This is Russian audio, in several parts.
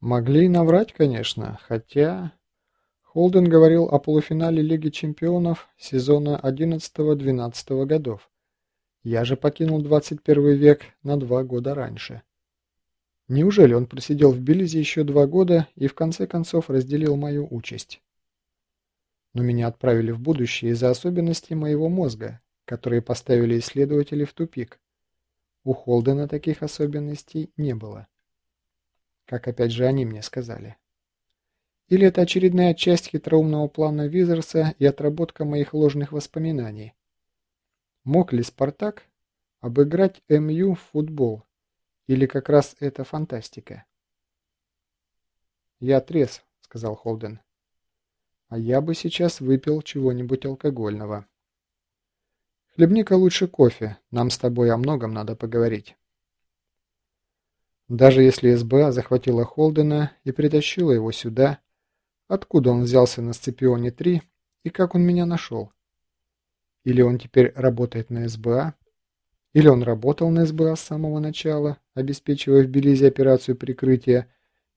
Могли и наврать, конечно, хотя... Холден говорил о полуфинале Лиги чемпионов сезона 11-12 годов. Я же покинул 21 век на два года раньше. Неужели он просидел в Белизе еще два года и в конце концов разделил мою участь? Но меня отправили в будущее из-за особенностей моего мозга, которые поставили исследователи в тупик. У Холдена таких особенностей не было. Как опять же они мне сказали. Или это очередная часть хитроумного плана Визерса и отработка моих ложных воспоминаний? Мог ли Спартак обыграть МЮ в футбол? Или как раз это фантастика? «Я трез», — сказал Холден. «А я бы сейчас выпил чего-нибудь алкогольного». «Хлебни-ка лучше кофе, нам с тобой о многом надо поговорить». Даже если СБА захватила Холдена и притащила его сюда, откуда он взялся на Сципионе-3 и как он меня нашел? Или он теперь работает на СБА? Или он работал на СБА с самого начала, обеспечивая в Белизе операцию прикрытия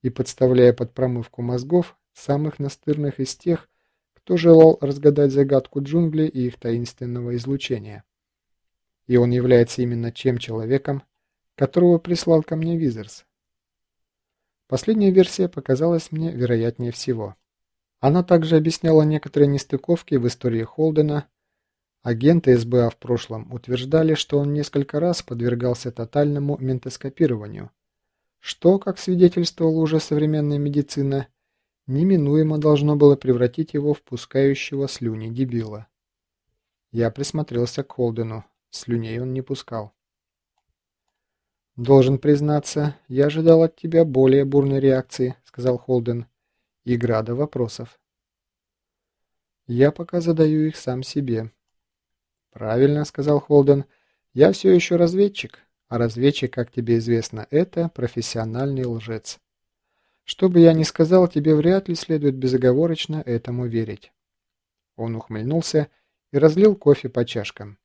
и подставляя под промывку мозгов самых настырных из тех, кто желал разгадать загадку джунглей и их таинственного излучения. И он является именно тем человеком, которого прислал ко мне Визерс. Последняя версия показалась мне вероятнее всего. Она также объясняла некоторые нестыковки в истории Холдена. Агенты СБА в прошлом утверждали, что он несколько раз подвергался тотальному ментоскопированию, что, как свидетельствовала уже современная медицина, неминуемо должно было превратить его в пускающего слюни дебила. Я присмотрелся к Холдену, слюней он не пускал. «Должен признаться, я ожидал от тебя более бурной реакции», — сказал Холден. «И града вопросов». «Я пока задаю их сам себе». «Правильно», — сказал Холден. «Я все еще разведчик, а разведчик, как тебе известно, это профессиональный лжец. Что бы я ни сказал, тебе вряд ли следует безоговорочно этому верить». Он ухмыльнулся и разлил кофе по чашкам.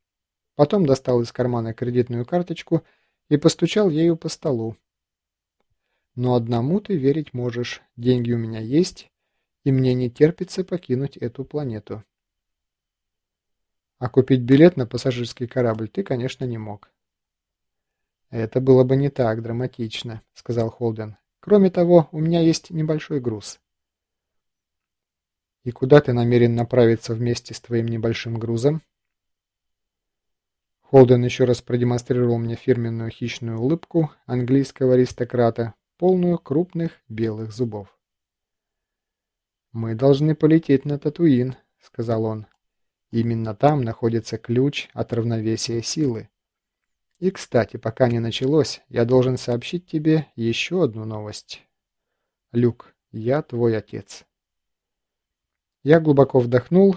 Потом достал из кармана кредитную карточку и и постучал ею по столу. «Но одному ты верить можешь. Деньги у меня есть, и мне не терпится покинуть эту планету». А купить билет на пассажирский корабль ты, конечно, не мог. «Это было бы не так драматично», — сказал Холден. «Кроме того, у меня есть небольшой груз». «И куда ты намерен направиться вместе с твоим небольшим грузом?» Холден еще раз продемонстрировал мне фирменную хищную улыбку английского аристократа, полную крупных белых зубов. «Мы должны полететь на Татуин», — сказал он. «Именно там находится ключ от равновесия силы. И, кстати, пока не началось, я должен сообщить тебе еще одну новость. Люк, я твой отец». Я глубоко вдохнул,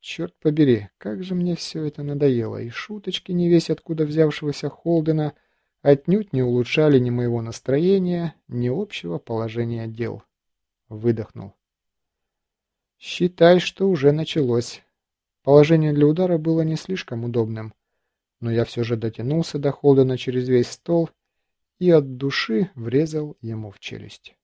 Черт побери, как же мне все это надоело, и шуточки не весь откуда взявшегося Холдена отнюдь не улучшали ни моего настроения, ни общего положения дел. Выдохнул. Считай, что уже началось. Положение для удара было не слишком удобным, но я все же дотянулся до Холдена через весь стол и от души врезал ему в челюсть.